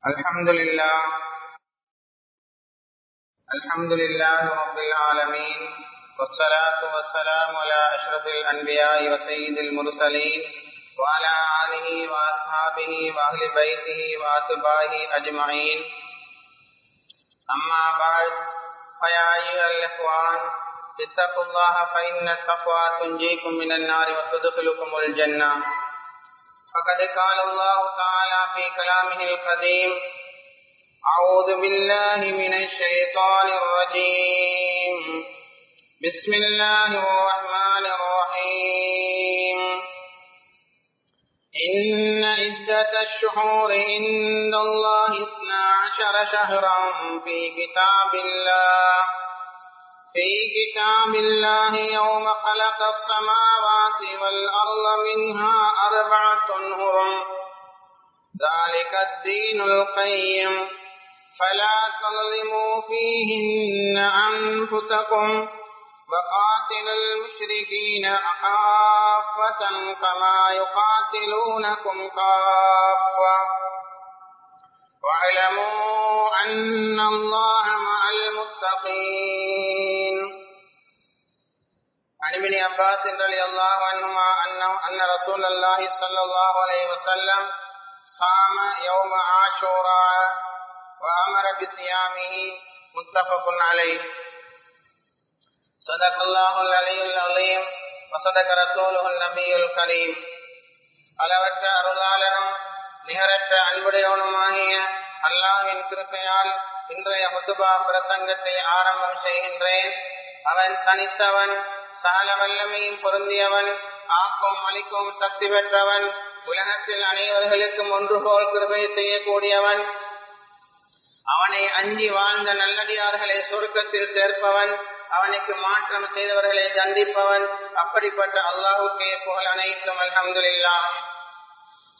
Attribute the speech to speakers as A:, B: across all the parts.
A: الحمد لله الحمد لله رب العالمين والصلاة والسلام على أشرف الأنبياء وسيد المرسلين وعلى آله وأصحابه وأهل بيته وأتباعه أجمعين أما بعد فيا أيها الإخوان اتقوا الله فإن التقوى تنجيكم من النار وتدخلكم الجنة فقد قال الله تعالى في كلامه القديم أعوذ بالله من الشيطان الرجيم. بسم الله الرحمن الرحيم. إن عدة الشهور عند الله اثنا عشر شهرا في كتاب الله. في كتاب الله يوم خلق السماوات والأرض منها أربعة هرم ذلك الدين القيم. فلا تظلموا فيهن أنفسكم وقاتلوا المشركين كافة كما يقاتلونكم كافة. واعلموا أن الله مع المتقين. عن ابن عباس رضي الله عنهما أنه أن رسول الله صلى الله عليه وسلم صام يوم عاشوراء وأمر بصيامه متفق عليه صدق الله العلي العظيم وصدق رسوله النبي الكريم அளவற்ற அருளாளனும் நிகரற்ற அன்புடையவனுமாகிய அல்லாஹின் கிருப்பையால் இன்றைய முத்துபா பிரசங்கத்தை ஆரம்பம் செய்கின்றேன் அவன் தனித்தவன் சகல வல்லமையும் பொருந்தியவன் ஆக்கும் அளிக்கும் சக்தி பெற்றவன் உலகத்தில் அனைவர்களுக்கும் ஒன்று போல் கிருபை செய்யக்கூடியவன். அவனை அஞ்சி வாழ்ந்த நல்லடியார்களை சுருக்கத்தில் சேர்ப்பவன் அவனுக்கு மாற்றம் செய்தவர்களை தண்டிப்பவன். அப்படிப்பட்ட அல்லாஹுக்கே புகழ் அனைத்தும் அல்ஹம்துல்லா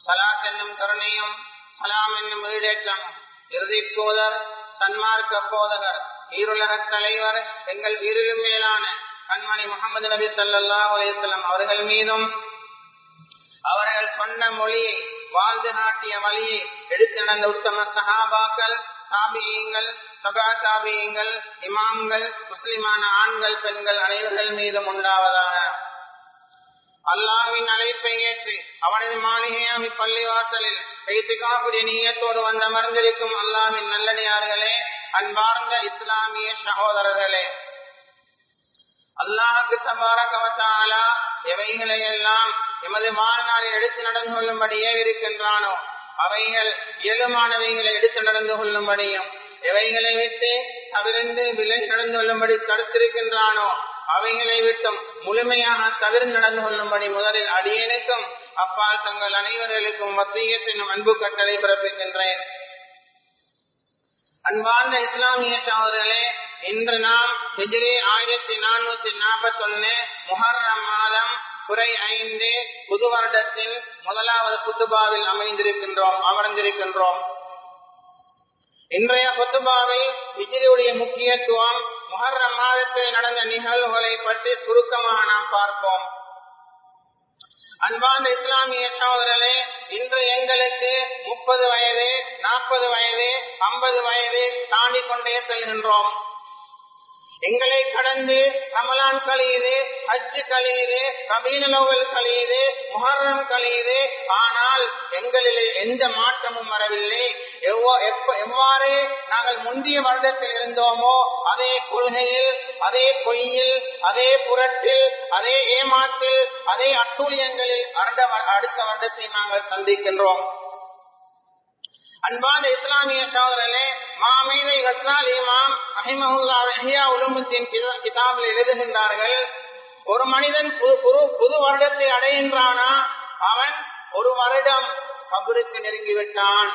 A: சலாத் என்னும் கருணையும் சலாம் என்னும் ஈடேற்றம். இறுதி போதர் சன்மார்க்க போதகர் ஈருலக தலைவர் எங்கள் வீரிலும் மேலான கண்மணி முகமது நபி சல்லா அலையம் அவர்கள் மீதும் அவர்கள் சொன்ன மொழியை வாழ்ந்து காட்டிய வழியை எடுத்து நடந்த உத்தம சகாபாக்கள் தாபியங்கள் சபா தாபியங்கள் இமாம்கள் முஸ்லிமான ஆண்கள் பெண்கள் அனைவர்கள் மீதும் உண்டாவதாக. அல்லாவின் அழைப்பை ஏற்று அவனது மாளிகையாமி பள்ளிவாசலில் கைத்துக்காப்புடைய நீயத்தோடு வந்து அமர்ந்திருக்கும் அல்லாவின் நல்லடியார்களே அன்பார்ந்த இஸ்லாமிய சகோதரர்களே அல்லாஹுக்கு தபாரகவத்தாலா எவைகளை எல்லாம் எமது வாழ்நாளில் எடுத்து நடந்து கொள்ளும்படியே இருக்கின்றானோ அவைகள் இயலுமானவைகளை எடுத்து நடந்து கொள்ளும்படியும் எவைகளை விட்டு தவிர்த்து விலை நடந்து கொள்ளும்படி தடுத்திருக்கின்றானோ அவைகளை விட்டும் முழுமையாக தவிர்த்து நடந்து கொள்ளும்படி முதலில் அடியனுக்கும் அப்பால் தங்கள் அனைவர்களுக்கும் மத்தியத்தின் அன்பு கட்டளை பிறப்பிக்கின்றேன். அன்பார்ந்த இஸ்லாமிய சகோதரர்களே இன்று நாம் ஹிஜ்ரி ஆயிரத்தி நானூத்தி நாற்பத்தி ஒன்னு முஹர்ரம் மாதம் குறை ஐந்து புது வருடத்தின் முதலாவது புத்துபாவில் அமைந்திருக்கின்றோம் அமர்ந்திருக்கின்றோம். இன்றைய புத்துபாவில் விஜயுடைய முக்கியத்துவம் முஹர்ரம் மாதத்தில் நடந்த நிகழ்வுகளை பற்றி சுருக்கமாக நாம் பார்ப்போம். அன்பான இஸ்லாமிய சகோதரர்களே இன்று எங்களுக்கு முப்பது வயது நாற்பது வயது ஐம்பது வயது தாண்டி கொண்டே செல்கின்றோம். எங்களை கடந்து ரமலான் கழியுது ஹஜ்ஜு கழியுது கபீனலோவல் கழியுது முஹர்ரம் கழியுது. ஆனால் எங்களிலே எந்த மாற்றமும் வரவில்லை. எவ்வாறு நாங்கள் முந்தைய வருடத்தில் இருந்தோமோ அதே கொள்கையில் அதே பொய்யில் அதே புரட்டில் அதே ஏமாற்றில் அதே அட்டூழியங்களில் அடுத்த வருடத்தை நாங்கள் சந்திக்கின்றோம். அன்பான இஸ்லாமிய சோதரர்களே மாமீதை கத்னால் இமாம் அஹிமஹுல்லா உலுமுத்தின் கிதாபில் எழுதுகின்றார்கள் ஒரு மனிதன் புது வருடத்தை அடைகின்றானா? அவன் ஒரு வருடம் கபருக்கு நெருங்கிவிட்டான்.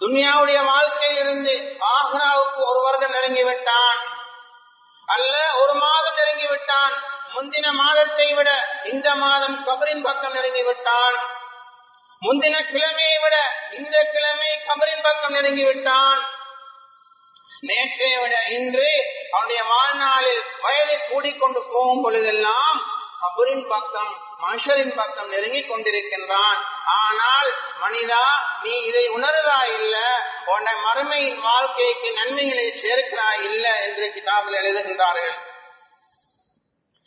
A: துன்யாவுடைய வாழ்க்கையில் இருந்து ஆக்ராவுக்கு ஒரு வருடம் நெருங்கிவிட்டான். அல்ல ஒரு மாதம் நெருங்கிவிட்டான். முந்தின மாதத்தை விட இந்த மாதம் கபரின் பக்கம் நெருங்கிவிட்டான். முந்தின கிழமையை விட இந்த கிழமை கபரின் பக்கம் நெருங்கிவிட்டான். நேற்றைய விட இன்று அவனுடைய வாழ்நாளில் வயதை கூடிக்கொண்டு போகும் பொழுதெல்லாம் கபரின் பக்கம் மனுஷரின் பக்கம் நெருங்கி கொண்டிருக்கின்றான். ஆனால் மனிதா நீ இதை உணர்வா இல்ல? மறுமையின் வாழ்க்கைக்கு நன்மைகளை சேர்க்கிறாய் இல்ல? என்று கிதாபில் எழுதுகின்றார்கள்.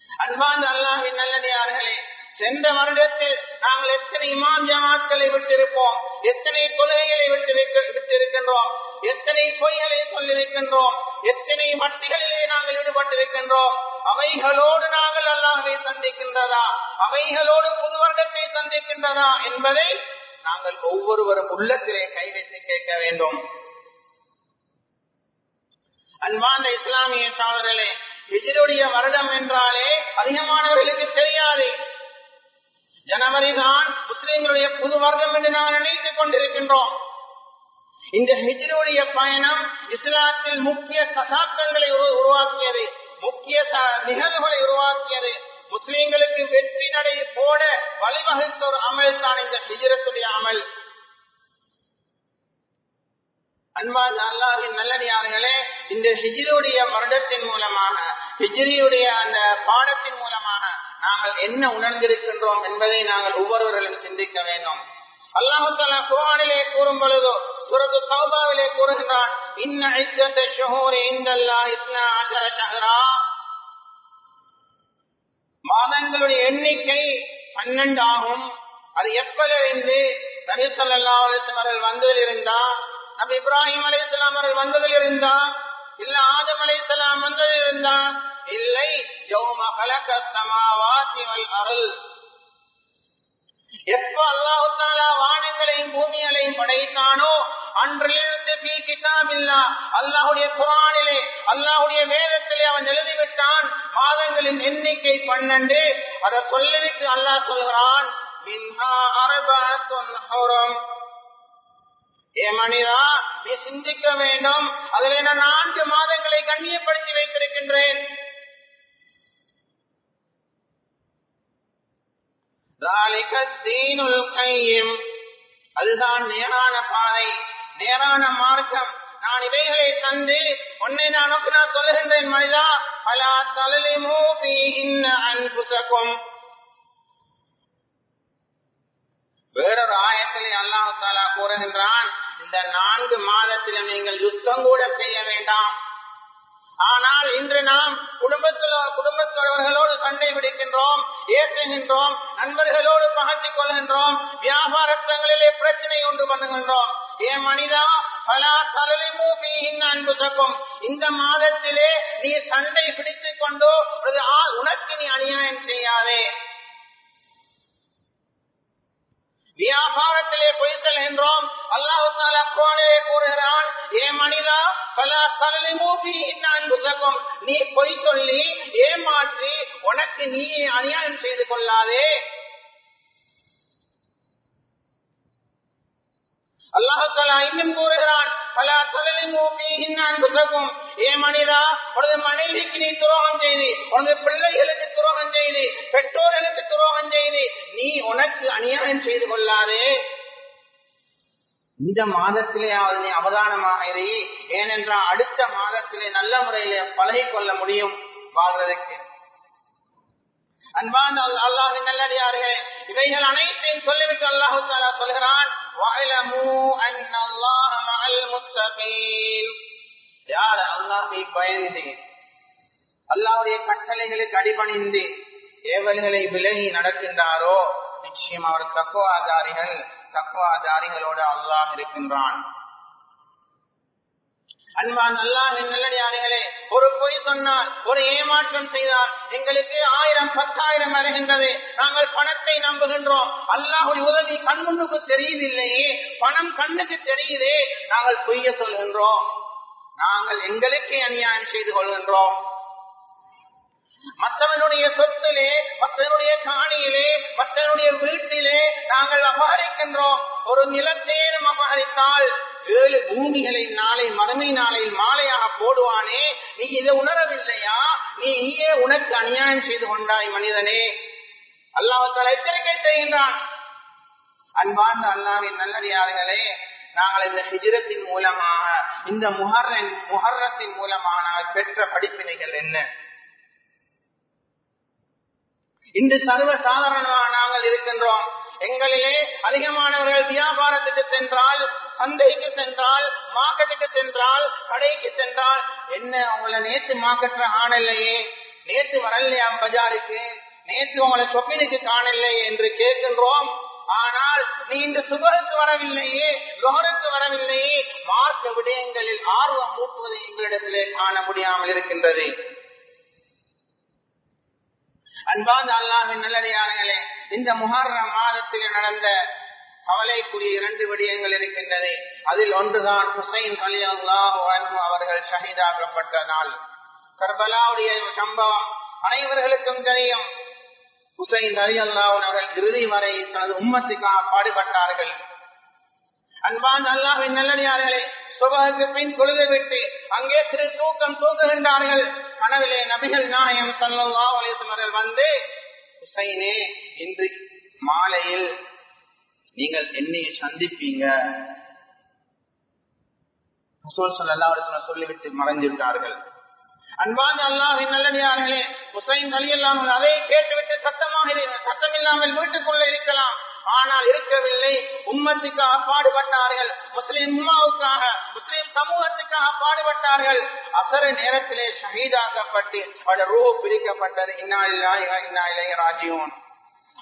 A: அன்பாந்த அல்லாஹின் நல்லடியார்களே சென்ற வருடத்தில் நாங்கள் எத்தனை இமாம் ஜமாக்களை விட்டிருப்போம் எத்தனை கொலைகளை விட்டிருக்கின்றோம் எத்தனை பொய்களை சொல்லியிருக்கின்றோம் எத்தனை மட்டிகளிலே நாங்கள் ஈடுபட்டிருக்கின்றோம் அவைகளோடு நாங்கள் அல்லாஹை சந்திக்கின்றதா அவைகளோடு புது வருடத்தை சந்திக்கின்றதா என்பதை நாங்கள் ஒவ்வொருவரும் உள்ளத்திலே கை வைத்து கேட்க வேண்டும். அன்பாந்த இஸ்லாமிய சாதர்களே எதிருடைய வருடம் என்றாலே அதிகமானவர்களுக்கு தெரியாது. ஜனவரி தான் முஸ்லிம்களுடைய புது வருடம் என்று நாம் நினைத்துக் கொண்டிருக்கின்றோம். இந்த ஹிஜ்ருடைய பயணம் இஸ்லாத்தில் முக்கிய கசாப்தங்களை உருவாக்கியது முக்கிய நிகழ்வுகளை உருவாக்கியது. முஸ்லிம்களுக்கு வெற்றி நடை போட வழிவகுத்த ஒரு அமல் தான் இந்த ஹிஜரத்துடைய அமல். அன்பார்ந்த அல்லாவின் நல்லடியார்களே இந்த ஹிஜிரியுடைய வருடத்தின் மூலமாக ஹிஜிரியுடைய அந்த பாடத்தின் மூலமாக நாங்கள் என்ன உணர்ந்திருக்கின்றோம் என்பதை நாங்கள் ஒவ்வொருவர்களும் சிந்திக்க வேண்டும். அல்லாஹு குரானிலே கூறும் பொழுதோ சுரது கௌபாவிலே கூறுகின்றான் இன்ன இந்தல்லா இஸ்னா மாதங்களுடைய எண்ணிக்கை பன்னெண்டு ஆகும். அது எப்பிலிருந்து நபி சொல்லா அலிஸ்லாம் வந்ததில் இருந்தா நபி இப்ராஹிம் அலிஸ்லாம் அவர்கள் வந்ததில் இருந்தா இல்ல ஆதம் அலிஸ்லாம் வந்ததில் இருந்தா இல்லை. அருள். எப்ப அல்லாஹு தாலா வானங்களையும் பூமிகளையும் படைத்தானோ அன்றிலிருந்து கிதாபில்லா அல்லாஹுடைய குரானிலே அல்லாஹுடைய வேதத்திலே அவன் எழுதிவிட்டான் மாதங்களின் எண்ணிக்கை பன்னெண்டு. அதை சொல்லிவிட்டு அல்லாஹ் சொல்கிறான் ஏ மனிதா நீ சிந்திக்க வேண்டும். அதில் நான் நான்கு மாதங்களை கண்ணியப்படுத்தி வைத்திருக்கின்றேன். அதுதான் நேரான பாதை நேரான மார்க்கம். நான் இவைகளை தந்து உன்னை நான் நான் சொல்லுகின்றேன் மனிதா பலா தலலிமோ அன்புசக்கும் வேறொரு ஆயத்திலே அல்லாஹு தாலா கூறுகின்றான் இந்த நான்கு மாதத்திலும் நீங்கள் யுத்தம் கூட செய்ய வேண்டாம். ஆனால் இன்று நாம் குடும்பத்திலோ குடும்பத்தவர்களோடு சண்டை பிடிக்கின்றோம் ஏற்றுகின்றோம் நண்பர்களோடு பகத்திக் கொள்கின்றோம் வியாபாரத்தங்களிலே பிரச்சனை உண்டு பண்ணுகின்றோம். ஏ மனிதா பலா தலலை மூப்பி அன்புசக்கும் இந்த மாதத்திலே நீ சண்டை பிடித்துக் கொண்டோ உனக்கு நீ அநியாயம் செய்யாதே. வியாபாரத்திலே பொய்த்தல் என்றோம். அல்லாஹு தாலா கூறுகிறான் ஏ மனிதா பல தலை மூவி புத்தகம் நீ பொய் சொல்லி ஏமாற்றி உனக்கு நீ அநியாயம் செய்து கொள்ளாதே. அல்லாஹாலா இன்னும் கூறுகிறான் பல தொழிலை மூக்கி அன்புசகும் ஏ மனிதா உனது மனைவிக்கு நீ துரோகம் செய்து உனது பிள்ளைகளுக்கு துரோகம் செய்து பெற்றோர்களுக்கு துரோகம் எனக்கு அநியாயம் செய்து கொள்ளாதே. இந்த மாதத்திலேயாவது நீ அவதானமாக இரு. ஏனென்றால் அடுத்த மாதத்திலே நல்ல முறையில பழகி கொள்ள முடியும் வாழ்றதுக்கு அன்பான் அல்லாஹின் நல்லடியார்களே இவைகள் அனைத்தையும் சொல்லிவிட்டு அல்லாஹு தாலா சொல்கிறான் யார் அல்லாஹை பயந்து அல்லாவுடைய கட்டளைகளுக்கு அடிபணிந்து ஏவல்களை விலகி நடக்கின்றாரோ நிச்சயம் அவர் தக்குவாதாரிகள் தக்குவாதாரிகளோடு அல்லாஹ் இருக்கின்றான். அன்பான் அல்லாஹின் நல்லடியார்களே ஒரு பொய் சொன்னால் ஒரு ஏமாற்றம் செய்தால் எங்களுக்கு ஆயிரம் பத்தாயிரம் வருகின்றது. நாங்கள் பணத்தை நம்புகின்றோம். அல்லாஹுடைய உதவி கண்முன்னுக்கு தெரியுதில்லையே பணம் கண்ணுக்கு தெரியுதே. நாங்கள் பொய்ய சொல்கின்றோம். நாங்கள் எங்களுக்கே அநியாயம் செய்து கொள்கின்றோம். மற்றவனுடைய சொத்திலே மற்றவனுடைய காணியிலே மற்றவனுடைய வீட்டிலே நாங்கள் அபகரிக்கின்றோம். ஒரு நிலத்தேனும் அபகரித்தால் ஏழு பூமிகளை நாளை மறுமை நாளை மாலையாக போடுவானே. நீ இதை உணரவில்லையா? நீ நீயே உனக்கு அநியாயம் செய்து கொண்டாய் மனிதனே. அல்லாஹால எச்சரிக்கை செய்கின்றான். அன்பார்ந்த அல்லாவின் நல்லடியார்களே நாங்கள் இந்த ஹிஜிரத்தின் மூலமாக இந்த முஹர்ரின் முஹர்ரத்தின் மூலமாக நாங்கள் பெற்ற படிப்பினைகள் என்ன? இன்று சர்வ சாதாரணமாக நாங்கள் இருக்கின்றோம். எங்களிலே அதிகமானவர்கள் வியாபாரத்துக்கு சென்றால் சந்தைக்கு சென்றால் மார்க்கெட்டுக்கு சென்றால் கடைக்கு சென்றால் என்ன உங்களை நேத்து மார்க்கெட்ல ஆனலையே நேத்து வரலையா பஜாருக்கு? நேத்து உங்களை சொப்பினுக்கு காணலை என்று கேட்கின்றோம். ஆனால் நீ இன்று சுகருக்கு வரவில்லையே லோகருக்கு வரவில்லையே மார்க்க விடயங்களில் ஆர்வம் மூட்டுவதை எங்களிடத்திலே காண முடியாமல் இருக்கின்றது. அன்பாந்த அல்லாஹின் நல்லடியார்களே இந்த முஹர்ரம் மாதத்தில் நடந்த கவலைக்குரிய இரண்டு விடயங்கள் இருக்கின்றது. அதில் ஒன்றுதான் ஹுசைன் அலி அல்லாஹு அவர்கள் ஷஹீதாக்கப்பட்ட நாள். கர்பலாவுடைய சம்பவம் அனைவர்களுக்கும் தெரியும். ஹுசைன் அலி அல்லாஹன் அவர்கள் இறுதி வரை தனது உம்மத்துக்காக பாடுபட்டார்கள். அன்பான் அல்லாஹின் நல்லடியார்களே சுபகுக்கு பின் கொழுதை விட்டு அங்கே திரு தூக்கம் தூக்குகின்றார்கள் கனவிலே நபிகள் நாயம் சல்லா அவர்கள் வந்து ஹுசைனே இன்று மாலையில் நீங்கள் என்னை சந்திப்பீங்க? சொல்லிவிட்டு மறைந்து விட்டார்கள். அன்பான அல்லாஹின் நல்லடியார்களே ஹுசைன் அலி அல்லாமல் அதை கேட்டுவிட்டு சத்தமாக சத்தம் இல்லாமல் வீட்டுக்குள்ள இருக்கலாம். ஆனால் இருக்கவில்லை. உம்மத்துக்காக பாடுபட்டார்கள். முஸ்லிம் உம்மாவுக்காக முஸ்லிம் சமூகத்துக்காக பாடுபட்டார்கள். அசர நேரத்திலே ஷஹீதாக்கப்பட்டு பல ரூ பிரிக்கப்பட்டது இன்னா ராஜீவன்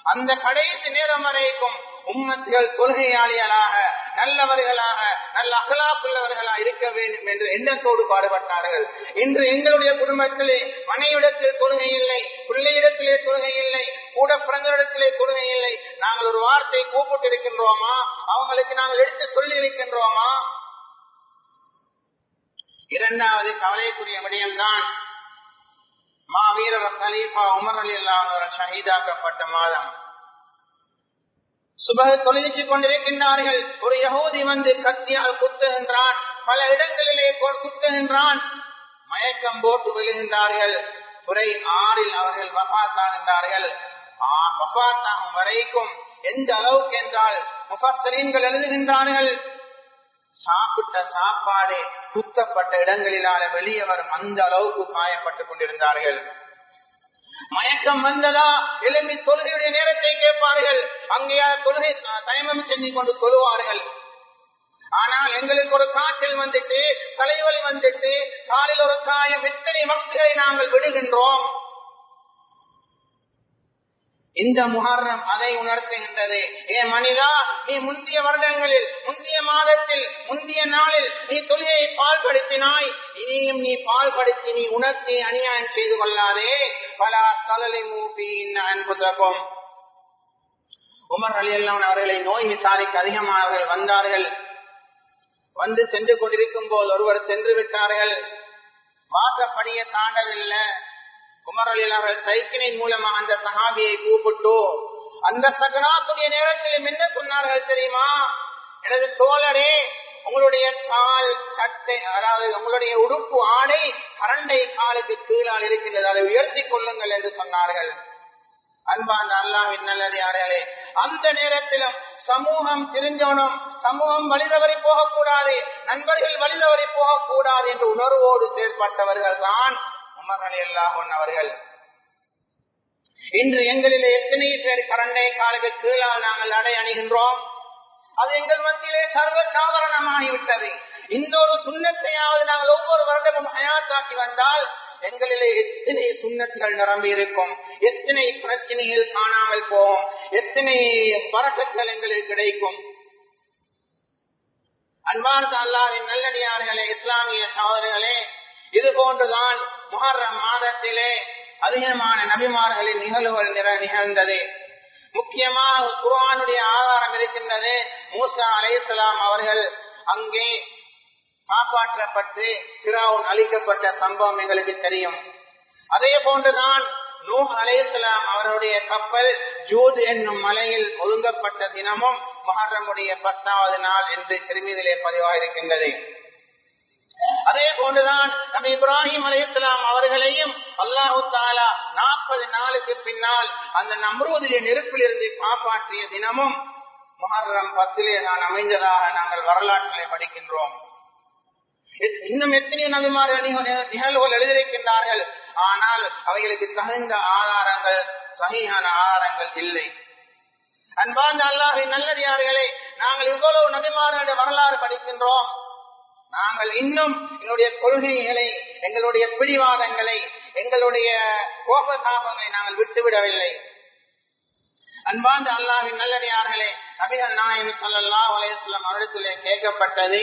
A: அந்த கடைசி நேரம் வரைக்கும் உம்மத்துகள் கொள்கையாளிகளாக நல்லவர்களாக நல்ல அகலாக்குள்ளவர்களாக இருக்க வேண்டும் என்று எண்ணத்தோடு பாடுபட்டார்கள். இன்று எங்களுடைய குடும்பத்திலே மனைவிடத்தில் கொள்கை இல்லை பிள்ளையிடத்திலே கொள்கை இல்லை கூட பிறந்தவரிடத்திலே கொள்கை இல்லை. நாங்கள் ஒரு வார்த்தை கூப்பிட்டு இருக்கின்றோமா அவங்களுக்கு நாங்கள் எடுத்து சொல்லி இருக்கின்றோமா இரண்டாவது கவலைக்குரிய விடயம்தான் மாவீரர் கலீஃபா உமர் அலி அல்லாஹர் ஷஹீதாக்கப்பட்ட மாதம். சுபக தொழிற்சி கொண்டிருக்கின்றார்கள். ஒரு யகோதி வந்து கத்தியால் குத்துகின்றான். பல இடங்களிலே குத்துகின்றான். மயக்கம் போட்டு விழுகின்றார்கள். துறை ஆறில் அவர்கள் வபாத்தாகின்றார்கள் வபாத்தாகும் வரைக்கும் எந்த அளவுக்கு என்றால் முகத்தரீன்கள் எழுதுகின்றார்கள். சாப்பிட்ட சாப்பாடு குத்தப்பட்ட இடங்களிலால வெளியே வரும் அந்த அளவுக்கு காயப்பட்டுக் கொண்டிருந்தார்கள். மயக்கம் வந்ததா? எழும்பி தொழுகையுடைய நேரத்தை கேட்பார்கள். அங்கேயா தொழுகை தயமம் செஞ்சு கொண்டு தொழுவார்கள். ஆனால் எங்களுக்கு ஒரு காற்றில் வந்துட்டு தலைவலி வந்துட்டு காலில் ஒரு காயம் எத்தனை மக்களை நாங்கள் விடுகின்றோம்? இந்த முகர்ணம் அதை உணர்த்துகின்றது. ஏ மனிதா நீ முந்தைய வருடங்களில் முந்தைய மாதத்தில் முந்தைய நாளில் நீ தொழிலை பால்படுத்தினாய். இனியும் நீ பால்படுத்தி நீ உணர்த்தி அநியாயம் செய்து கொள்ளாதே. பல தலலை மூப்பின் அன்புதகும். உமர் அலி அல்லான் அவர்களை நோய் விசாரிக்க அதிகமானவர்கள் வந்தார்கள். வந்து சென்று கொண்டிருக்கும் போது ஒருவர் சென்று விட்டார்கள். வாசப்படியை தாண்டவில்லை. குமரலில் அவர்கள் சைக்கிளின் மூலமா அந்த சகாபியை கூப்பிட்டு அந்த சகராத்துடைய நேரத்திலும் என்ன சொன்னார்கள் தெரியுமா? எனது தோழரே உங்களுடைய கால் சட்டை அதாவது உங்களுடைய உடுப்பு ஆடை அரண்டை காலுக்கு கீழால் இருக்கின்றது. அதை உயர்த்தி கொள்ளுங்கள் என்று சொன்னார்கள். அன்பாந்த அல்லாவின் நல்லதாரே அந்த நேரத்திலும் சமூகம் தெரிஞ்சவனும் சமூகம் வழிதவறி போகக்கூடாது நண்பர்கள் வழிதவறி போகக்கூடாது என்று உணர்வோடு செயற்பட்டவர்கள் தான் உமர் அலி அல்லாஹன் அவர்கள் இன்று எங்களிலே எத்தனை பேர் கரண்டை காலுக்கு கீழால் நாங்கள் அடை அணிகின்றோம்? அது எங்கள் மத்தியிலே சர்வ சாதாரணமாகிவிட்டது. இந்த ஒரு சுண்ணத்தையாவது நாங்கள் ஒவ்வொரு வருடமும் அயாத்தாக்கி வந்தால் எங்களிலே எத்தனை சுண்ணத்துகள் நிரம்பி இருக்கும்? எத்தனை பிரச்சனைகள் காணாமல் போகும்? எத்தனை பறக்கங்கள் எங்களுக்கு கிடைக்கும்? அன்பார்ந்த அல்லாவின் நல்லடியார்களே இஸ்லாமிய சகோதரர்களே இது போன்றுதான் முஹர்ரம் மாதத்திலே அதிகமான நபிமார்களின் நிகழ்வுகள் நிகழ்ந்தது. முக்கியமாக குரானுடைய ஆதாரம் இருக்கின்றது. மூசா அலையலாம் அவர்கள் அங்கே காப்பாற்றப்பட்டு திராவுன் அளிக்கப்பட்ட சம்பவம் எங்களுக்கு தெரியும். அதே போன்றுதான் நூஹ் அலையலாம் அவருடைய கப்பல் ஜூத் என்னும் மலையில் ஒழுங்கப்பட்ட தினமும் மகரமுடைய பத்தாவது நாள் என்று திருமதியிலே பதிவாக இருக்கின்றது அதே போன்றுதான் நபி இப்ராஹிம் அலையாம் அவர்களையும் அல்லாஹு தாலா நாற்பது நாளுக்கு பின்னால் அந்த நம்ரூதிலே நெருப்பில் இருந்து காப்பாற்றிய தினமும் மகரம் பத்திலே நான் அமைந்ததாக நாங்கள் வரலாற்றிலே படிக்கின்றோம். இன்னும் எத்தனையோ நபிமார்கள் நிகழ்வுகள் எழுதியிருக்கின்றார்கள். ஆனால் அவைகளுக்கு தகுந்த ஆதாரங்கள் சகியான ஆதாரங்கள் இல்லை. அன்பார்ந்த அல்லாஹின் நல்லடியார்களே நாங்கள் இவ்வளவு நபிமார்களுடைய வரலாறு படிக்கின்றோம். நாங்கள் இன்னும் எங்களுடைய கொள்கைகளை எங்களுடைய பிடிவாதங்களை எங்களுடைய கோபதாபங்களை நாங்கள் விட்டுவிடவில்லை. அன்பார்ந்த அல்லாவின் நல்லடியார்களே நபிகள் நாயகம் சொல்லல்லா வலையம் அவரிடத்திலே கேட்கப்பட்டது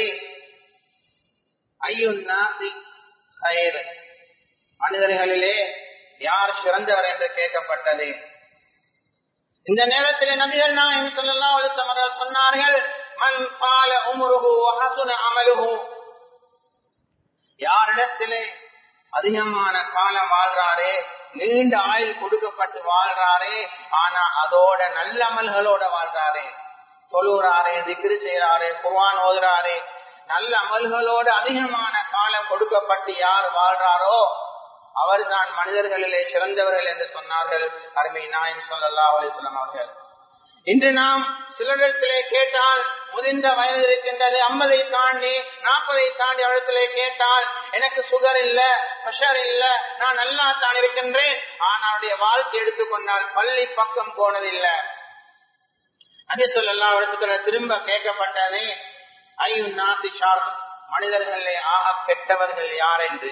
A: மனிதர்களிலே யார் சிறந்தவர் என்று கேட்கப்பட்டது. இந்த நேரத்தில் நபிகள் நாயகம் சொல்லல்லா வலித்தம் அவர்கள் சொன்னார்கள் மண் பால உமுருகு அமலுகு யாரிடத்திலே அதிகமான காலம் வாழ்றாரே நீண்ட ஆயுள் கொடுக்கப்பட்டு வாழ்றாரே ஆனா அதோட நல்லமல்களோட வாழ்றாரே. சொல்லுறாரே திக்ரு செய்யறாரே குர்வான் ஓதுறாரே. நல்ல அமல்களோடு அதிகமான காலம் கொடுக்கப்பட்டு யார் வாழ்றாரோ அவர்தான் மனிதர்களிலே சிறந்தவர்கள் என்று சொன்னார்கள் அருமை நாயன் சொல்லல்லா அவர்கள். இன்று நாம் சிலரிடத்திலே கேட்டால் முதிர்ந்த வயது இருக்கின்றது ஐம்பதை தாண்டி நாற்பதை தாண்டி இடத்திலே கேட்டால் எனக்கு சுகர் இல்ல பிரஷர் இல்ல நான் நல்லா தான் இருக்கின்றேன். ஆனால் வாழ்க்கை எடுத்துக்கொண்டால் பள்ளி பக்கம் போனதில்லை. அதே சொல்லலாம் இடத்துல திரும்ப கேட்கப்பட்டதே ஐயு நாசி ஷார் மனிதர்களே ஆக கெட்டவர்கள் யார் என்று?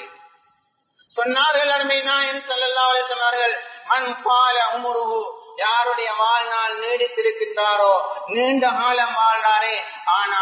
A: சொன்னார்கள் அருமை நான் சொல்லலாம் சொன்னார்கள் மண் பால உமுருகு யாருடைய வாழ்நாள் நீடித்திருக்கின்றாரோ நீண்ட காலம் வாழ்ந்தாரே ஆனா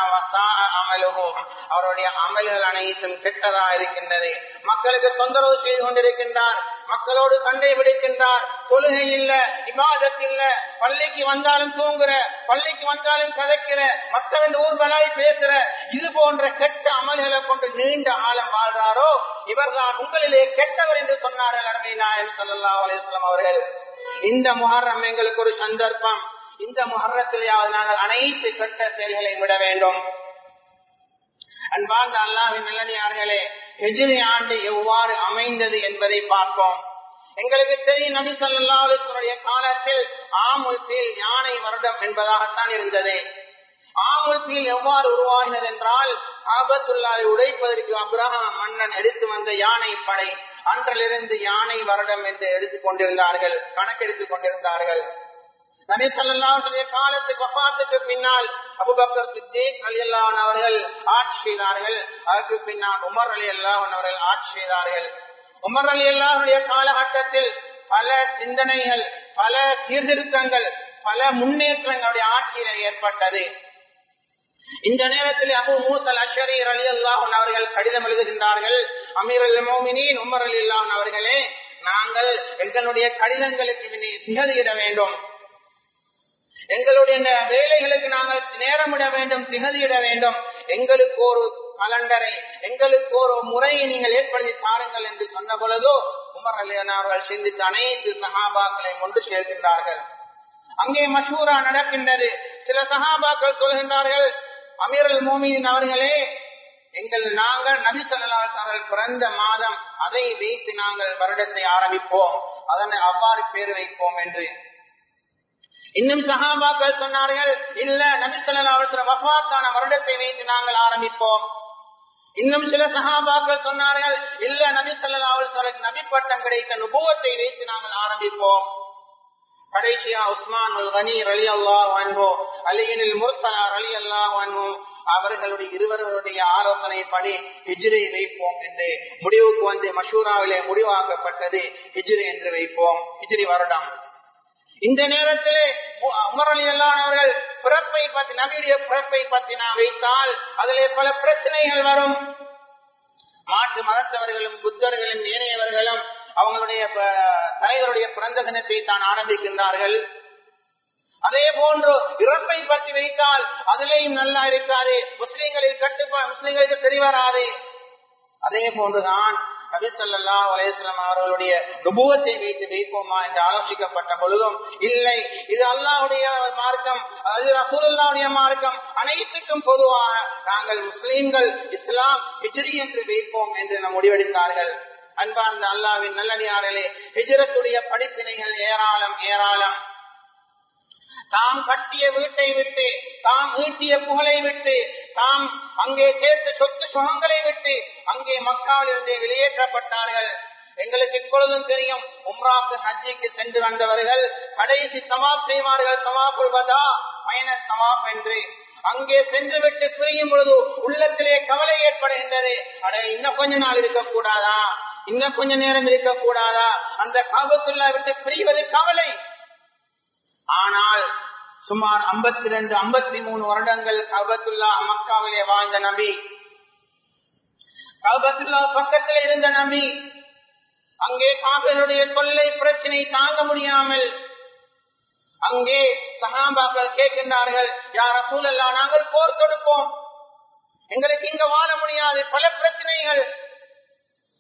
A: அமலுகும் அவருடைய அமல்கள் அனைத்தும் கெட்டதா இருக்கின்றது. மக்களுக்கு தொந்தரவு செய்து கொண்டிருக்கின்றார் மக்களோடு சண்டை பிடிக்கின்றார் தொழுகை இல்ல விவாதத் இல்ல பள்ளிக்கு வந்தாலும் தூங்குற பள்ளிக்கு வந்தாலும் கதைக்கிற மற்றவன் ஊர்வலாய் பேசுற இது போன்ற கெட்ட அமல்களை கொண்டு நீண்ட காலம் வாழ்றாரோ இவர்தான் உங்களிலே கெட்டவர் என்று சொன்னார்கள் அருமை நாயன் சொல்லல்லா அலிஸ்லாம் அவர்கள். இந்த முகர்ரம் எங்களுக்கு ஒரு சந்தர்ப்பம். இந்த முகர்ரத்திலேயாவது நாங்கள் அனைத்து கெட்ட செயல்களை விட வேண்டும். அன்பார்ந்த அல்லாவின் நல்லடியார்களே எஜிரி ஆண்டு எவ்வாறு அமைந்தது என்பதை பார்ப்போம். எங்களுக்கு தெரியும் நபி சொல்லாவுடைய காலத்தில் ஆமுல்பில் யானை வருடம் என்பதாகத்தான் இருந்தது. ஆமுல்பில் எவ்வாறு உருவாகினது என்றால் ஆபத்துள்ளாவை உடைப்பதற்கு அப்ரஹாம் மன்னன் எடுத்து வந்த யானை படை. அன்றிலிருந்து யானை வருடம் என்று எடுத்துக் கொண்டிருந்தார்கள் கணக்கெடுத்துக் கொண்டிருந்தார்கள். நபி சொல்லாவுடைய காலத்துக்கு வப்பாத்துக்கு பின்னால் அபுபக்கர் சித்தேக் அலி அல்லாஹன் அவர்கள் ஆட்சி செய்தார்கள். அதற்கு பின்னால் உமர் அலி அல்லாஹன் அவர்கள் ஆட்சி செய்தார்கள். உமர் அலி அல்லாஹுடைய காலகட்டத்தில் பல சிந்தனைகள் பல சீர்திருத்தங்கள் பல முன்னேற்றங்களுடைய ஆட்சியில ஏற்பட்டது. இந்த நேரத்தில் அபு மூத்தல் அஷரி அலி அல்லாஹன் அவர்கள் கடிதம் எழுதுகின்றார்கள். அமீர் அல் மோமினின் உமர் அலி அல்லாஹன் அவர்களே நாங்கள் எங்களுடைய கடிதங்களுக்கு திகதியிட வேண்டும். எங்களுடைய வேலைகளுக்கு நாங்கள் நேரமிட வேண்டும் திகதியிட வேண்டும். எங்களுக்கு ஒரு கலண்டரை எங்களுக்கு ஒரு முறையை நீங்கள் ஏற்படுத்தி தாருங்கள் என்று சொன்ன பொழுதோ உமர் அலியன் அவர்கள் சிந்தித்து அனைத்து சகாபாக்களையும் ஒன்று சேர்க்கின்றார்கள். அங்கே மசூரா நடக்கின்றது. சில சகாபாக்கள் சொல்கின்றார்கள் அமீரல் மோமியின் அவர்களே எங்கள் நாங்கள் நபி சொல்லார்கள் பிறந்த மாதம் அதை வைத்து நாங்கள் வருடத்தை ஆரம்பிப்போம். அதனை அவ்வாறு பேர் வைப்போம் என்று. இன்னும் சகாபாக்கள் சொன்னார்கள் இல்ல நபிசல்லா வஃபாத்தான வருடத்தை வைத்து நாங்கள் ஆரம்பிப்போம். இன்னும் சில சகாபாக்கள் சொன்னார்கள் இல்ல நபிசல்லா நபி பட்டம் கிடைத்த நுபுவத்தை வைத்து நாங்கள் ஆரம்பிப்போம். கடைசியா உஸ்மான் கனி அலி அல்லாஹ் அலியனில் முர்த்தனார் அலி அல்லாஹ் அவர்களுடைய இருவர்களுடைய ஆலோசனைப்படி ஹிஜ்ரை வைப்போம் என்று முடிவுக்கு வந்து மஷூராவிலே முடிவாக்கப்பட்டது ஹிஜ்ரி என்று வைப்போம். ஹிஜ்ரி வருடம். இந்த நேரத்திலே உமர் அலி அவர்கள் பிறப்பை பற்றி நபியுடைய பிறப்பை பற்றி நான் வைத்தால் அதிலே பல பிரச்சனைகள் வரும். மாற்று மதத்தவர்களும் புத்தர்களும் ஏனையவர்களும் அவங்களுடைய தலைவருடைய பிறந்த தினத்தை தான் ஆரம்பிக்கின்றார்கள். அதே போன்று இறப்பை பற்றி வைத்தால் அதிலேயும் நல்லா இருக்காது முஸ்லீம்களில் கட்டுப்பா முஸ்லீம்களுக்கு தெரிவராது. அதே போன்றுதான் நபிசல்லா வலையம் அவர்களுடைய ருபுவத்தை வைத்து வைப்போமா என்று ஆலோசிக்கப்பட்ட பொழுதும் இல்லை இது அல்லாவுடைய மார்க்கம் அது ரசூலுல்லாவுடைய மார்க்கம் அனைத்துக்கும் பொதுவாக நாங்கள் முஸ்லீம்கள் இஸ்லாம் ஹிஜ்ரி என்று வைப்போம் என்று நம் முடிவெடுத்தார்கள். அன்பார்ந்த அல்லாவின் நல்லடியார்களே ஹிஜரத்துடைய படிப்பினைகள் ஏராளம் ஏராளம். தாம் கட்டிய வீட்டை விட்டு தாம் ஈட்டிய புகழை விட்டு தாம் அங்கே சேர்த்த சொத்து சுகங்களை விட்டு அங்கே மக்களிலிருந்து வெளியேற்றப்பட்டார்கள். எங்களுக்கு இப்பொழுதும் தெரியும் உம்ராக்கு ஹஜ்ஜிக்கு சென்று வந்தவர்கள் கடைசி சமாப் செய்வார்கள் தவாப் வதா மைனஸ் சமாப் என்று. அங்கே சென்று விட்டு பிரியும் பொழுது உள்ளத்திலே கவலை ஏற்படுகின்றது. அட இன்னும் கொஞ்ச நாள் இருக்கக்கூடாதா? இன்னும் கொஞ்ச நேரம் இருக்கக்கூடாதா? அந்த காபத்துள்ளா விட்டு பிரிவது கவலை. ஆனால் சுமார் ஐம்பத்தி ரெண்டு ஐம்பத்தி மூணு வருடங்கள் கபத்துல்லா மக்காவிலே வாழ்ந்த நபி. கபத்துல்லா பக்கத்தில் இருந்த நபி. அங்கே காபருடைய கொள்ளை பிரச்சனை தாங்க முடியாமல் அங்கே சகாபாக்கள் கேட்கின்றார்கள் யார சூழல்லா நாங்கள் போர் தொடுப்போம். எங்களுக்கு இங்க வாழ முடியாது. பல பிரச்சனைகள்.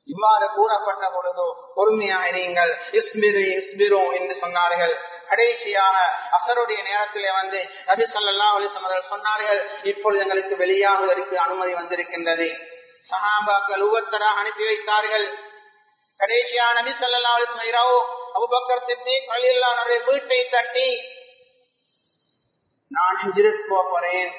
A: இவ்வாறு கூறப்பட்ட பொழுதோ பொறுமையாயிருங்கள் இஸ்பிரு இஸ்பிரோ என்று சொன்னார்கள். கடைசியாக அசருடைய நேரத்திலே வந்து நபி சொல்லா அவர்கள் சொன்னார்கள் இப்பொழுது எங்களுக்கு வெளியாகுவதற்கு அனுமதி வந்திருக்கின்றது. சகாபாக்கள் ஒவ்வொருத்தராக அனுப்பி வைத்தார்கள். கடைசியா நபி சொல்லா அலிஸ்லம் இரவு அபுபக்கர் சித்தி கலில்லானுடைய வீட்டை தட்டி நான் ஹிஜ்ரத் போறேன்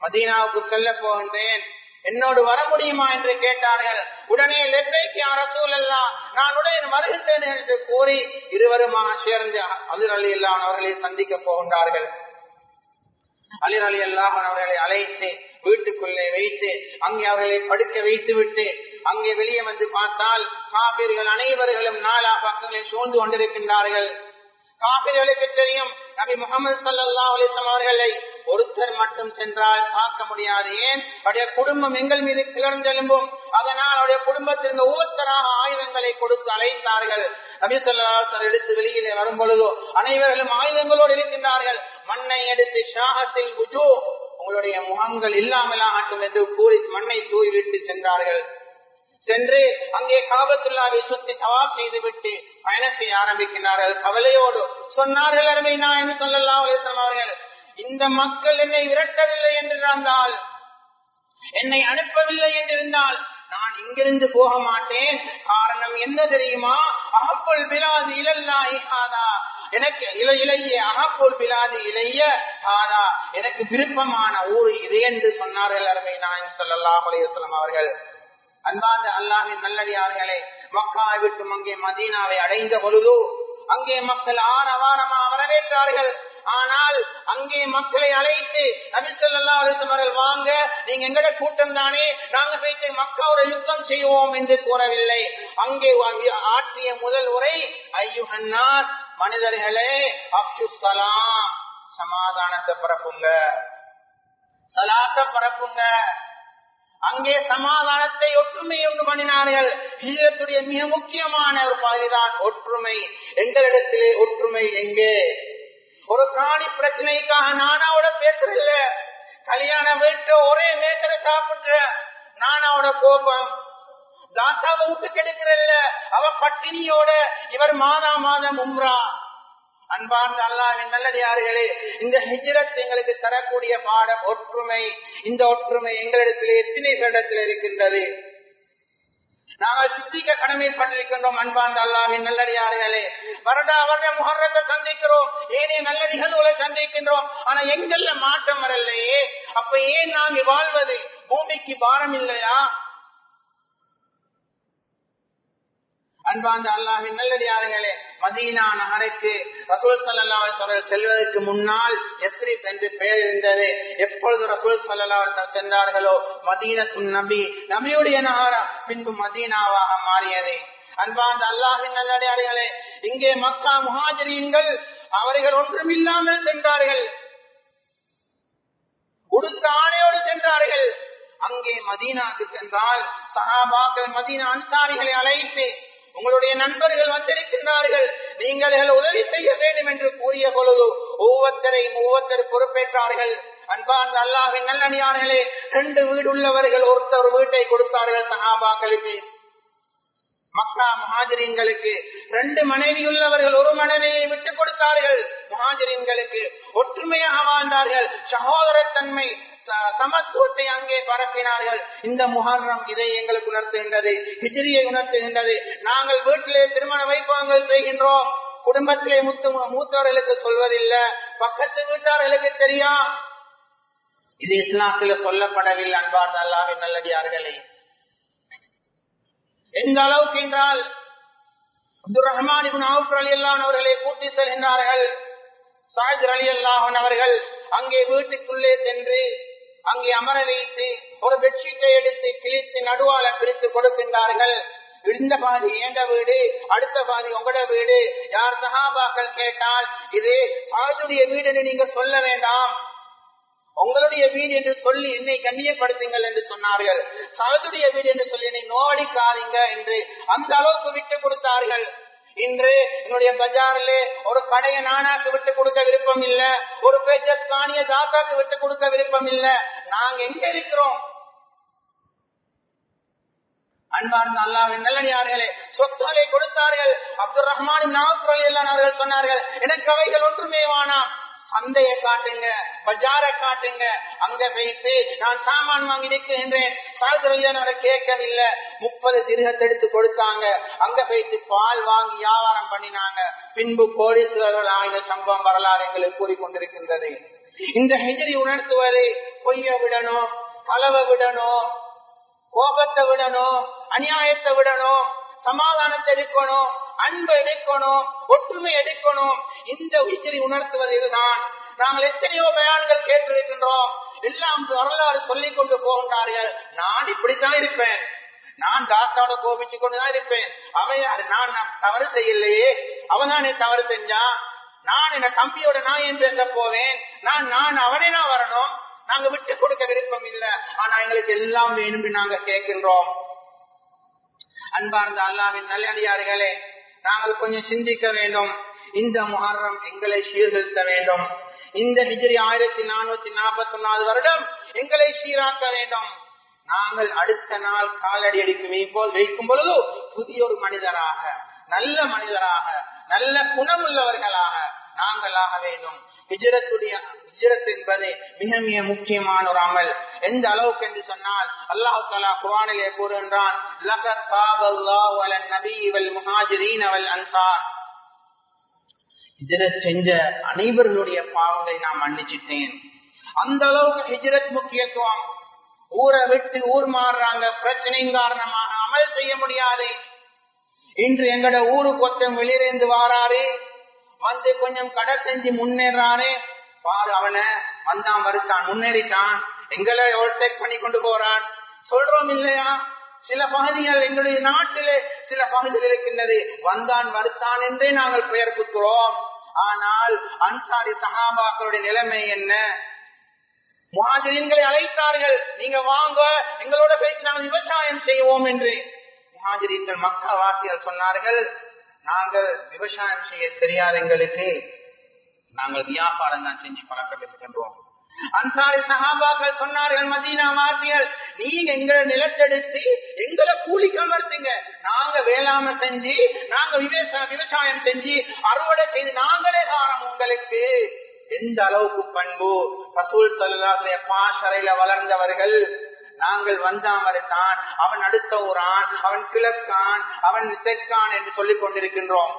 A: மதீனாவுக்கு செல்ல போகின்றேன் என்னோடு வர முடியுமா என்று கேட்டார்கள். உடனே லெப்பைக்கு அரசூல் எல்லாம் நான் உடனே வருகின்றேன் என்று கூறி இருவருமாக சேர்ந்து அதிர் அலி அல்லான் அவர்களை சந்திக்க போகின்றார்கள். அலிர் அலி அல்லாஹ் அவர்களை அழைத்து வீட்டுக்குள்ளே வைத்து அங்கே அவர்களை படுக்க வைத்து விட்டு அங்கே வெளியே வந்து பார்த்தால் காப்பீர்கள் அனைவர்களும் நாலா பக்கங்களை சூழ்ந்து கொண்டிருக்கின்றார்கள். காப்பீர்களுக்கு தெரியும் நபி முகமது சல்லா அலிசம் அவர்களை ஒருத்தர் மட்டும் சென்றால் பார்க்க முடியாது. ஏன்? அவருடைய குடும்பம் எங்கள் மீது கிளர்ந்தெழும்பும் அதனால் அவருடைய குடும்பத்திலிருந்து ஒவ்வொருத்தராக ஆயுதங்களை கொடுத்து அழைத்தார்கள். நபிசல்லாசர் எடுத்து வெளியிலே வரும் பொழுது அனைவர்களும் ஆயுதங்களோடு இருக்கின்றார்கள். மண்ணை எடுத்து ஷாகத்தில் உங்களுடைய முகங்கள் இல்லாமல் ஆட்டும் என்று கூறி மண்ணை தூவி விட்டு சென்றார்கள். சென்று அங்கே காபத்துள்ளாவை சுத்தி தவாப் செய்துவிட்டு பயணத்தை ஆரம்பிக்கின்றார்கள். கவலையோடு சொன்னார்கள் அருமை நான் என்று சொல்லலாம் அவர்கள் இந்த மக்கள் என்னை விரட்டவில்லை என்றிருந்தால் என்னை அனுப்பவில்லை என்றிருந்தால் நான் இங்கிருந்து போக மாட்டேன். காரணம் என்ன தெரியுமா? அகப்புல் பிலாது இலல்லா இஹாதா எனக்கு இல இளைய அகப்புல் பிலாது இளைய ஆதா எனக்கு விருப்பமான ஊர் இது என்று சொன்னார்கள் அருமை நாயன் சொல்லலாம் அலையம் அவர்கள். அன்பாந்த அல்லாஹின் நல்லடியார்களே மக்காவை விட்டு அங்கே மதீனாவை அடைந்த பொழுது அங்கே மக்கள் ஆரவாரமா வரவேற்றார்கள். ஆனால் அங்கே மக்களை அழைத்து நபிசல்லா அலிசமர்கள் வாங்க நீங்க எங்கட கூட்டம் தானே? நாங்க போயிட்டு மக்காவோட யுத்தம் செய்வோம் என்று கூறவில்லை. அங்கே ஆற்றிய முதல் உரை ஐயுகன்னார் மனிதர்களே அப்சுசலாம் சமாதானத்தை பரப்புங்க. சலாத்த பரப்புங்க. அங்கே சமாதானத்தை ஒற்றுமை ஒன்று பண்ணினார்கள். ஹீரத்துடைய மிக முக்கியமான ஒரு பகுதிதான் ஒற்றுமை. எங்களிடத்திலே ஒற்றுமை எங்கே? ஒரு காணி பிரச்சனைக்காக நானாவோட பேசுறதில்ல கல்யாண வீட்டு ஒரே மேட்டரை சாப்பிடுற நானாவோட கோபம். தாத்தாவை விட்டு கெடுக்கிறல்ல அவ பட்டினியோட இவர் மாதா மாதம் உம்ரா. அன்பார்ந்த அல்லாவின் நல்லடியார்களே இந்த ஹிஜரத் எங்களுக்கு தரக்கூடிய பாடம் ஒற்றுமை. இந்த ஒற்றுமை எங்களிடத்தில் எத்தனை இடத்தில் இருக்கின்றது? நாங்கள் சித்திக்க கடமைப்பட்டிருக்கின்றோம் அன்பார்ந்த அல்லாவின் நல்லடியார்களே. வருடா வருட முகரத்தை சந்திக்கிறோம். ஏனே நல்ல நிகழ்வுகளை சந்திக்கின்றோம். ஆனா எங்கள்ல மாற்றம் வரலையே. அப்ப ஏன் நாங்க வாழ்வது? பூமிக்கு பாரம் இல்லையா அன்பாந்த அல்லாஹின் நல்லடியார்களே மதீனா நகருக்கு ரசூல் சல்லா செல்வதற்கு முன்னால் எத்திரி என்று பெயர் இருந்தது? எப்பொழுது ரசூல் சல்லா சென்றார்களோ? மதீனத்து நபி நபியுடைய நகரம் பின்பு மதீனாவாக மாறியது. அன்பாந்த அல்லாஹின் நல்லடியார்களே இங்கே மக்கா முஹாஜரியங்கள் அவர்கள் ஒன்றும் இல்லாமல் சென்றார்கள். கொடுத்த ஆணையோடு சென்றார்கள். அங்கே மதீனாக்கு சென்றால் சகாபாக்கள் மதீனா அன்சாரிகளை அழைத்து உங்களுடைய நண்பர்கள் வந்திருக்கின்றார்கள். நீங்கள் உதவி செய்ய வேண்டும் என்று கூறிய பொழுது ஒவ்வொருத்தரையும் ஒவ்வொருத்தர் பொறுப்பேற்றார்கள். அன்பார்ந்த அல்லாவின் நல்லடியார்களே ரெண்டு வீடு உள்ளவர்கள் ஒருத்தர் வீட்டை கொடுத்தார்கள் சகாபாக்களுக்கு மக்கா முஹாஜரின்களுக்கு. ரெண்டு மனைவி உள்ளவர்கள் ஒரு மனைவியை விட்டுக் கொடுத்தார்கள். முஹாஜரின்களுக்கு. ஒற்றுமையாக வாழ்ந்தார்கள். சகோதரத்தன்மை சமத்துவத்தை அங்கே பரப்பினார்கள். இந்த முகர்ணம் இதை எங்களுக்கு உணர்த்துகின்றது ஹிஜிரியை உணர்த்துகின்றது. நாங்கள் வீட்டிலே திருமண வைபவங்கள் செய்கின்றோம். குடும்பத்திலே முத்து மூத்தவர்களுக்கு சொல்வதில்லை. பக்கத்து வீட்டார்களுக்கு தெரியா? இது இஸ்லாத்துல சொல்லப்படவில்லை அன்பார் அல்லாவின் நல்லடியார்களே. எந்த அளவுக்கு என்றால் அப்துல் ரஹ்மான் அலி அல்லான் அவர்களை கூட்டி செல்கின்றார்கள். சாஹித் அலி அல்லாஹன் அவர்கள் அங்கே வீட்டுக்குள்ளே சென்று அங்கே அமர வைத்து ஒரு பெட்ஷீட்டை எடுத்து கிழித்து நடுவால பிரித்து கொடுக்கின்றார்கள். இந்த பாதி ஏண்ட வீடு அடுத்த பாதி உங்களோட வீடு. யார் சகாபாக்கள் கேட்டால் இது பாதுடைய வீடு நீங்க சொல்ல வேண்டாம். உங்களுடைய வீடு என்று சொல்லி என்னை கண்ணியப்படுத்துங்கள் என்று சொன்னார்கள். சகதுடைய வீடு என்று சொல்லி என்னை நோடிக்காதீங்க என்று அந்த அளவுக்கு விட்டு கொடுத்தார்கள். இன்று என்னுடைய பஜாரிலே ஒரு கடையை நானாக்கு விட்டு கொடுக்க விருப்பம் இல்ல ஒரு பேச்ச காணிய தாத்தாக்கு விட்டு கொடுக்க விருப்பம் இல்ல. நாங்க எங்க இருக்கிறோம்? அன்பார்ந்த அல்லாவின் நல்லடியார்களே சொத்துக்களை கொடுத்தார்கள். அப்துல் ரஹ்மான் அவர்கள் சொன்னார்கள் எனக்கு அவைகள் ஒன்றுமே வானா சந்தையை காட்டுங்க பஜாரை காட்டுங்க. அங்க வைத்து நான் சாமான் வாங்கி நிற்கின்றேன் கேட்கவில்லை. முப்பது திருகத்தை எடுத்து கொடுத்தாங்க. அங்க வைத்து பால் வாங்கி வியாபாரம் பண்ணினாங்க. பின்பு கோடீஸ்வரர்கள் ஆயுத சம்பவம் வரலாறு எங்களுக்கு கூறிக்கொண்டிருக்கின்றது. இந்த ஹெஜரி உணர்த்துவதை பொய்ய விடணும் கலவை விடணும் கோபத்தை விடணும் அநியாயத்தை விடணும் சமாதானத்தை எடுக்கணும் அன்பு எடுக்கணும் ஒற்றுமை எடுக்கணும் இந்த உயிரி உணர்த்துவது இதுதான். நாங்கள் எத்தனையோ பயான்கள் கேட்டிருக்கின்றோம். எல்லாம் வரலாறு சொல்லிக் கொண்டு போகின்றார்கள். நான் இப்படித்தான் இருப்பேன். நான் தாத்தாவோட கோபிச்சு கொண்டுதான் இருப்பேன். அவன் நான் தவறு செய்யலையே. அவன் தானே தவறு செஞ்சான் நான் என்ன தம்பியோட நான் ஏன் பேச போவேன்? நான் நான் அவனே நான் வரணும். நாங்க விட்டு கொடுக்க விருப்பம் இல்ல. ஆனா எங்களுக்கு எல்லாம் வேணும் நாங்க கேட்கின்றோம். அன்பார்ந்த அல்லாவின் நல்லடியார்களே நாங்கள் கொஞ்சம் சிந்திக்க வேண்டும். இந்த முகர்றம் எங்களை சீர்திருத்த வேண்டும். இந்த நிஜரி ஆயிரத்தி நானூத்தி நாற்பத்தி ஒன்னாவது வருடம் எங்களை சீராக்க வேண்டும். நாங்கள் அடுத்த நாள் காலடி அடிக்கும் போல் வைக்கும் பொழுது புதிய ஒரு மனிதராக நல்ல மனிதராக நல்ல குணமுள்ளவர்களாக நாங்களாக வேண்டும். ஹிஜரத்துடைய ஹிஜரத் என்பது மிக மிக முக்கியமான ஒரு அமல். எந்த அளவுக்கு என்று சொன்னால் அல்லாஹு தலா குரானிலே கூறுகின்றான் ஹிஜரத் செஞ்ச அனைவர்களுடைய பாவங்களை நான் மன்னிச்சிட்டேன். அந்த அளவுக்கு ஹிஜரத் முக்கியத்துவம். ஊரை விட்டு ஊர் மாறுறாங்க. பிரச்சனையின் காரணமாக அமல் செய்ய முடியாது. இன்று எங்கட ஊருக்கு ஒருத்தன் வெளியிலேந்து வாராரு. வந்து கொஞ்சம் கடை செஞ்சு முன்னேறானே. பாரு அவனை. வந்தான் வருத்தான் முன்னேறிட்டான். எங்களை ஓவர்டேக் பண்ணி கொண்டு போறான். சொல்றோம் இல்லையா? சில பகுதிகள் எங்களுடைய நாட்டிலே சில பகுதிகள் இருக்கின்றது. வந்தான் வருத்தான் என்றே நாங்கள் பெயர் குத்துறோம். ஆனால் அன்சாரி சகாபாக்களுடைய நிலைமை என்ன? முஹாஜிரின்களை அழைத்தார்கள். நீங்க வாங்க எங்களோட பேசி நாங்கள் விவசாயம் செய்வோம் என்று. முஹாஜிரின்கள் மக்கா வாசிகள் சொன்னார்கள் நாங்கள் விவசாயம் செய்ய தெரியாத எங்களுக்கு. நாங்கள் வியாபாரம் தான் செஞ்சு பழக்கம் இருக்கின்றோம் அன்சாரி சகாபாக்கள் சொன்னார்கள் மதீனா வாசியல் நீங்க எங்களை நிலத்தெடுத்து எங்களை கூலிக்கு அமர்த்துங்க. நாங்க வேளாண்மை செஞ்சு நாங்க விவசாயம் செஞ்சு அறுவடை செய்து நாங்களே காரணம் உங்களுக்கு. எந்த அளவுக்கு பண்பு? ரசூல் சல்லாஹுடைய பாசறையில வளர்ந்தவர்கள் நாங்கள் வந்தாமறுத்தான் அவன் அடுத்த ஊரான் அவன் கிழக்கான் அவன் தெற்கான் என்று சொல்லிக் கொண்டிருக்கின்றோம்.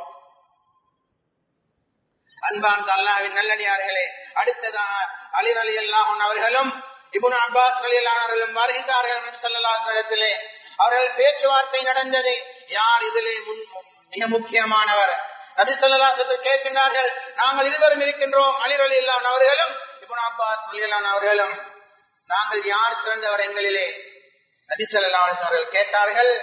A: அன்பான் அல்லாவின் நல்லடியார்களே அடுத்ததாக அலிர் அலி அல்லாஹன் அவர்களும் இபுன் அப்பாஸ் அலி அல்லாஹர்களும் வருகின்றார்கள் அவர்கள். பேச்சுவார்த்தை நடந்தது. யார் இதிலே மிக முக்கியமானவர்? கேட்கின்றார்கள் நாங்கள் இருவரும் இருக்கின்றோம். அலிர் அலி அல்லான் அவர்களும் இபுன் அப்பாஸ் அலி அல்லான் அவர்களும் நாங்கள் யார் சிறந்தவர் எங்களிலே? நபி அவர்கள் கேட்டார்கள்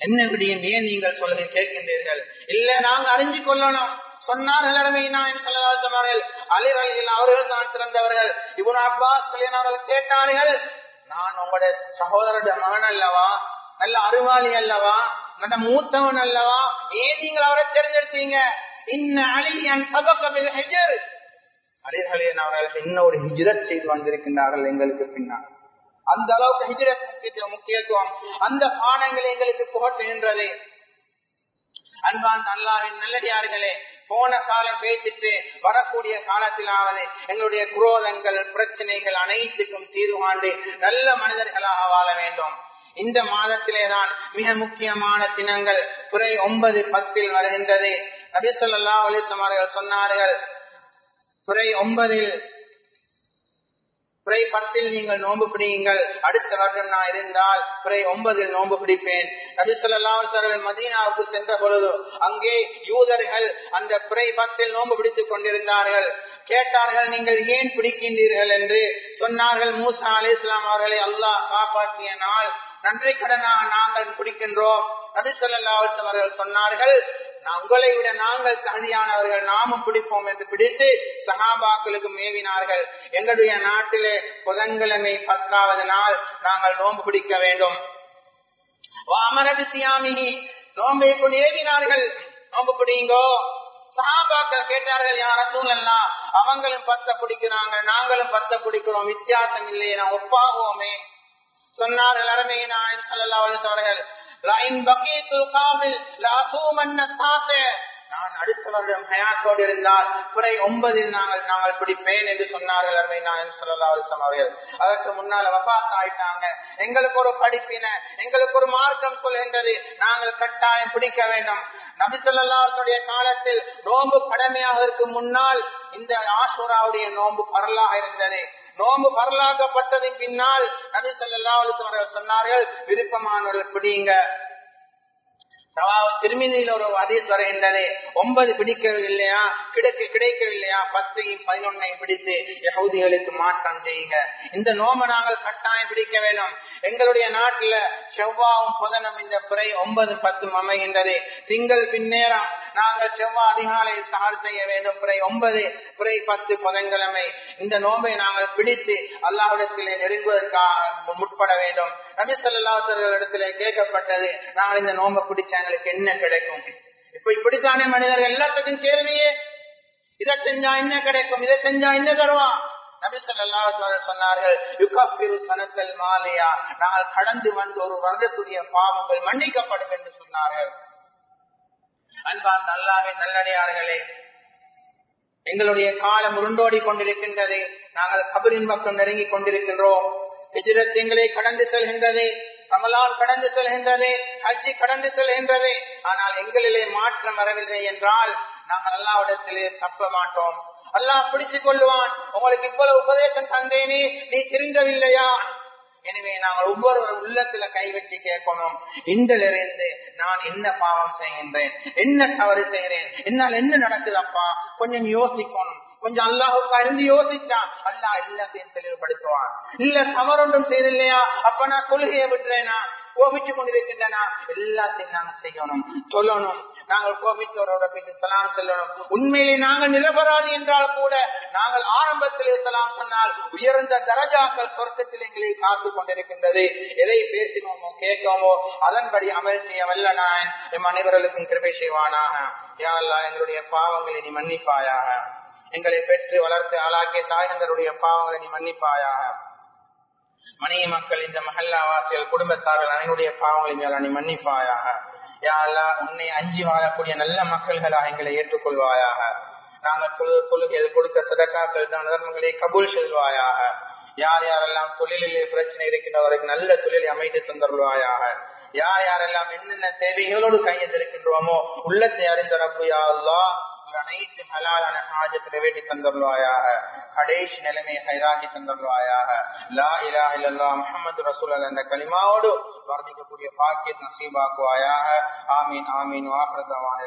A: என்ன விடியும் ஏன் நீங்கள் சொல்வதை கேட்கின்றீர்கள்? இல்ல நாங்க அறிஞ்சு கொள்ளணும். சொன்னார்கள் அலிரலில் அவர்கள் தான் சிறந்தவர்கள். இவன் அப்பாஸ் அவர்கள் கேட்டார்கள் நான் உங்களுடைய சகோதரருடைய மகன் அல்லவா? நல்ல அறிவாளி அல்லவா? நல்ல மூத்தவன் அல்லவா? ஏன் நீங்கள் அவரை தேர்ந்தெடுத்தீங்க? இன்ன அலியன் சபகபில் ஹெஜர். அலிரலியன் அவர்கள் இன்னும் ஒரு ஹிஜரத் செய்து வந்திருக்கின்றார்கள் எங்களுக்கு பின்னால். அந்த அளவுக்கு ஹிஜரத் முக்கியத்துவம் முக்கியத்துவம். அந்த பாடங்கள் எங்களுக்கு புகட்டுகின்றது. அன்பான் அல்லாவின் நல்லடியார்களே போன காலம் பேசிட்டு வரக்கூடிய காலத்திலாவது எங்களுடைய குரோதங்கள் பிரச்சனைகள் அனைத்துக்கும் தீர்வு காண்டு நல்ல மனிதர்களாக வாழ வேண்டும். இந்த மாதத்திலே தான் மிக முக்கியமான தினங்கள் துறை ஒன்பது பத்தில் வருகின்றது. நபிசல்லா அலிசமார்கள் சொன்னார்கள் துறை ஒன்பதில் பிறை பத்தில் நீங்கள் நோன்பு பிடியுங்கள். அடுத்த வருடம் நான் இருந்தால் பிறை ஒன்பதில் நோன்பு பிடிப்பேன். நபிசல்லாவர்கள் மதீனாவுக்கு சென்ற பொழுது அங்கே யூதர்கள் அந்த பிறை பத்தில் நோன்பு பிடித்துக் கொண்டிருந்தார்கள். கேட்டார்கள் நீங்கள் ஏன் பிடிக்கின்றீர்கள்? என்று சொன்னார்கள் மூசா அலி இஸ்லாம் அவர்களை அல்லாஹ் காப்பாற்றிய நாள் நன்றி கடனாக நாங்கள் பிடிக்கின்றோம் நபிசல்லாவர்கள் அவர்கள் சொன்னார்கள் உங்களை விட நாங்கள் தகுதியானவர்கள் நாமும் பிடிப்போம் என்று பிடித்து சகாபாக்களுக்கு மேவினார்கள் எங்களுடைய நாட்டிலே புதன்கிழமை பத்தாவது நாள் நாங்கள் நோன்பு பிடிக்க வேண்டும். வாமரது சியாமிகி நோன்பை கொண்டு ஏவினார்கள். நோன்பு பிடிங்கோ. சகாபாக்கள் கேட்டார்கள் யார சூழல்லா அவங்களும் பத்த பிடிக்கிறாங்க நாங்களும் பத்த பிடிக்கிறோம் வித்தியாசம் இல்லையே நான் ஒப்பாகுவோமே. சொன்னார்கள் அருமையை நான் சொல்லலாம் அவர்கள் நான் அடுத்த வருடம் ஹயாத்தோடு இருந்தால் குறை ஒன்பதில் நாங்கள் நாங்கள் பிடிப்பேன் என்று சொன்னார்கள் அருமை நான் சொல்லலாம் அவர்கள். அதற்கு முன்னால் வபாத் ஆயிட்டாங்க. எங்களுக்கு ஒரு படிப்பின எங்களுக்கு ஒரு மார்க்கம் சொல்கின்றது நாங்கள் கட்டாயம் பிடிக்க வேண்டும். நபிசல்லாத்துடைய காலத்தில் நோன்பு கடமையாக இருக்கும் முன்னால் இந்த ஆசூராவுடைய நோன்பு பரலாக இருந்தது. நோம்பு பரலாக்கப்பட்டதின் பின்னால் நபி சொல்லா சொன்னார்கள் விருப்பமானவர்கள் பிடிங்க திருமணியில் ஒரு அதிர் வருகின்றனே ஒன்பது பிடிக்கவில்லையா கிடைக்க கிடைக்கவில்லையா பத்தையும் பதினொன்னையும் பிடித்து யகுதிகளுக்கு மாற்றம் செய்யுங்க. இந்த நோம நாங்கள் கட்டாயம் பிடிக்க வேண்டும். எங்களுடைய நாட்டுல செவ்வாவும் புதனும் இந்த பிறை ஒன்பது பத்தும் அமைகின்றது. திங்கள் பின்னேரம் நாங்கள் செவ்வாய் அதிகாலை தயார் செய்ய வேண்டும். பிறை ஒன்பது பிறை பத்து புதன்கிழமை. இந்த நோம்பை நாங்கள் பிடித்து அல்லாஹிடத்திலே நெருங்குவதற்காக முற்பட வேண்டும். நபிசல்லாத்தர்களிடத்திலே கேட்கப்பட்டது நாங்கள் இந்த நோம்பை பிடிச்ச எங்களுக்கு என்ன கிடைக்கும்? இப்ப இப்படித்தானே மனிதர்கள் எல்லாத்துக்கும் கேள்வியே. இதை செஞ்சா என்ன கிடைக்கும்? இதை செஞ்சா என்ன தருவான் சொன்னார்கள் நாங்கள் கடந்து வந்து ஒரு வருடத்துடைய பாவங்கள் மன்னிக்கப்படும் என்று சொன்னார்கள். அன்பான் நல்லாவே நல்லடையார்களே எங்களுடைய காலம் உருண்டோடி கொண்டிருக்கின்றது. நாங்கள் கபரின் பக்கம் நெருங்கி கொண்டிருக்கின்றோம். எஜிரத் எங்களை கடந்து செல்கின்றது கமலால் கடந்து செல்கின்றது ஹஜ்ஜி கடந்து செல்கின்றது. ஆனால் எங்களிலே மாற்றம் வரவில்லை என்றால் நாங்கள் அல்லாவிடத்திலே தப்ப மாட்டோம். அல்லாஹ் பிடிச்சு கொள்வான் உங்களுக்கு இவ்வளவு உபதேசம் தந்தேனே நீ திருந்தவில்லையா? எனவே நாங்கள் ஒவ்வொருவரும் உள்ளத்துல கை வச்சு கேட்கணும். இன்றிலிருந்து நான் என்ன பாவம் செய்கின்றேன்? என்ன தவறு செய்கிறேன்? என்னால் என்ன நடக்குதப்பா? கொஞ்சம் யோசிக்கணும். கொஞ்சம் அல்லாஹுக்கா இருந்து யோசிச்சா அல்லாஹ் எல்லாத்தையும் தெளிவுபடுத்துவான் இல்ல தவறொன்றும் செய்யலையா அப்ப நான் கொள்கையை விட்டுறேனா? கோபிச்சு கொண்டிருக்கின்றன எல்லாத்தையும் நாங்கள் செய்யணும் சொல்லணும். நாங்கள் கோபித்தவரோட பேசி சலாம் செல்லணும். உண்மையிலே நாங்கள் நிலவராது என்றால் கூட நாங்கள் ஆரம்பத்திலே சலாம் சொன்னால் உயர்ந்த தரஜாக்கள் சொர்க்கத்தில் எங்களை காத்து கொண்டிருக்கின்றது. எதை பேசினோமோ கேட்கோமோ அதன்படி அமல் செய்ய வல்ல நான். எம் அனைவர்களுக்கும் கிருபை செய்வானாக. யாரெல்லாம் எங்களுடைய பாவங்களை நீ மன்னிப்பாயாக. எங்களை பெற்று வளர்த்து ஆளாக்கிய எங்களுடைய பாவங்களை நீ மன்னிப்பாயாக. மனைவி மக்கள் இந்த மஹல்லா வாசிகள் குடும்பத்தார்கள் அனைவருடைய பாவங்களை மேல நீ மன்னிப்பாயாக. யாழ்லா உன்னை அஞ்சி வாழக்கூடிய நல்ல மக்கள்களாக எங்களை ஏற்றுக்கொள்வாயாக. நாங்கள் தொழு தொழுகையில் கொடுத்த சதக்காக்கள் தான் தர்மங்களை கபூல் செல்வாயாக யார் யாரெல்லாம் தொழிலிலே பிரச்சனை இருக்கின்றவர்களுக்கு நல்ல தொழிலை அமைத்து தந்தருள்வாயாக. யார் யாரெல்லாம் என்னென்ன தேவைகளோடு கையெழுத்திருக்கின்றோமோ உள்ளத்தை அறிந்த ரப்பு யா அல்லாஹ் அனைத்து ஹலாலான ஹாஜத்தை நிறைவேற்றி தந்தருவாயாக கடைசி நிலைமையை ஹைராகி தந்தருவாயாக லா இலா இல்லல்லா முஹம்மது ரசூல் என்ற கலிமாவோடு வர்ணிக்கக்கூடிய பாக்கியத் நசீபாக்குவாயாக ஆமீன் ஆமீன் வாஹரதவான